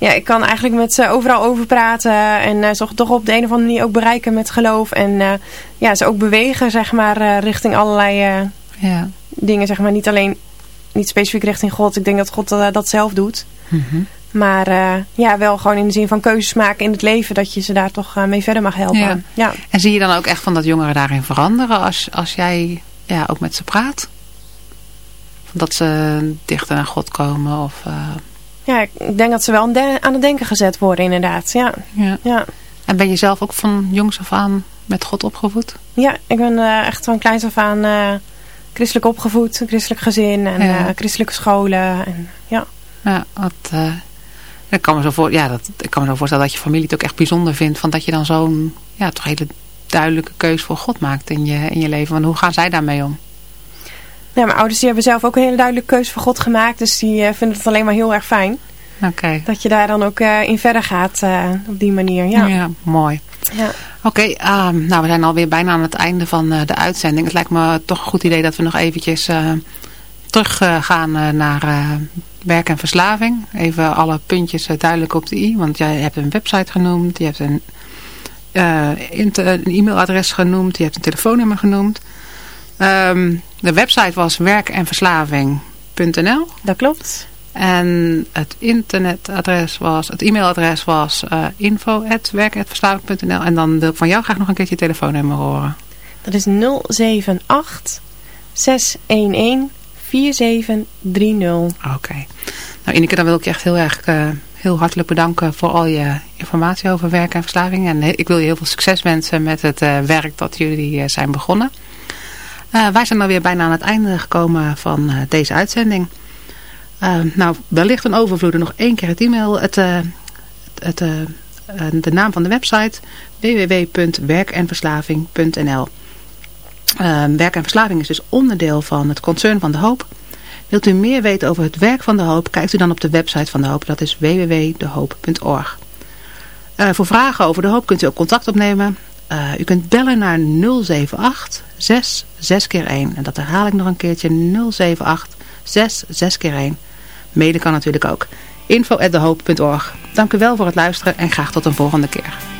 ja, ik kan eigenlijk met ze overal over praten en uh, ze toch op de een of andere manier ook bereiken met geloof. En uh, ja, ze ook bewegen, zeg maar, uh, richting allerlei ja. dingen, zeg maar. Niet alleen, niet specifiek richting God. Ik denk dat God dat zelf doet. Mm -hmm. Maar ja, wel gewoon in de zin van keuzes maken in het leven, dat je ze daar toch mee verder mag helpen. Ja. ja. En zie je dan ook echt van dat jongeren daarin veranderen als, als jij ja, ook met ze praat? Dat ze dichter naar God komen of ja, ik denk dat ze wel aan het denken gezet worden inderdaad. Ja. Ja. ja. En ben je zelf ook van jongs af aan met God opgevoed? Ja, ik ben uh, echt van kleins af aan uh, christelijk opgevoed. Een christelijk gezin en ja. uh, christelijke scholen. En, ja. Ja, wat, Ik kan, me zo voor, ja, dat, ik kan me zo voorstellen dat je familie het ook echt bijzonder vindt. Van dat je dan zo'n ja, toch hele duidelijke keus voor God maakt in je, in je leven. Want hoe gaan zij daarmee om? Ja, mijn ouders die hebben zelf ook een hele duidelijke keuze voor God gemaakt. Dus die uh, vinden het alleen maar heel erg fijn. Okay. Dat je daar dan ook uh, in verder gaat uh, op die manier. Ja, ja mooi. Ja. Oké, okay, um, nou we zijn alweer bijna aan het einde van uh, de uitzending. Het lijkt me toch een goed idee dat we nog eventjes terug gaan naar werk en verslaving. Even alle puntjes duidelijk op de i. Want jij hebt een website genoemd, je hebt een, een e-mailadres genoemd, je hebt een telefoonnummer genoemd. Um, de website was werkenverslaving.nl. Dat klopt. En het internetadres was, het e-mailadres was uh, info.werkenverslaving.nl. En dan wil ik van jou graag nog een keertje je telefoonnummer horen. Dat is 078 611 4730. Oké. Okay. Nou Ineke, dan wil ik je echt heel erg uh, heel hartelijk bedanken voor al je informatie over werk en verslaving. En ik wil je heel veel succes wensen met het uh, werk dat jullie zijn begonnen. Uh, wij zijn alweer bijna aan het einde gekomen van uh, deze uitzending. Uh, nou, wellicht een overvloede nog één keer het e-mail. Het, het, de naam van de website www.werkenverslaving.nl Werk en verslaving is dus onderdeel van het concern van de hoop. Wilt u meer weten over het werk van de hoop, kijkt u dan op de website van de hoop. Dat is www.dehoop.org. voor vragen over de hoop kunt u ook contact opnemen. Uh, u kunt bellen naar 078 6 6 keer 1 En dat herhaal ik nog een keertje. 078 6 6 keer 1 Mede kan natuurlijk ook. info info@dehoop.org. Dank u wel voor het luisteren en graag tot een volgende keer.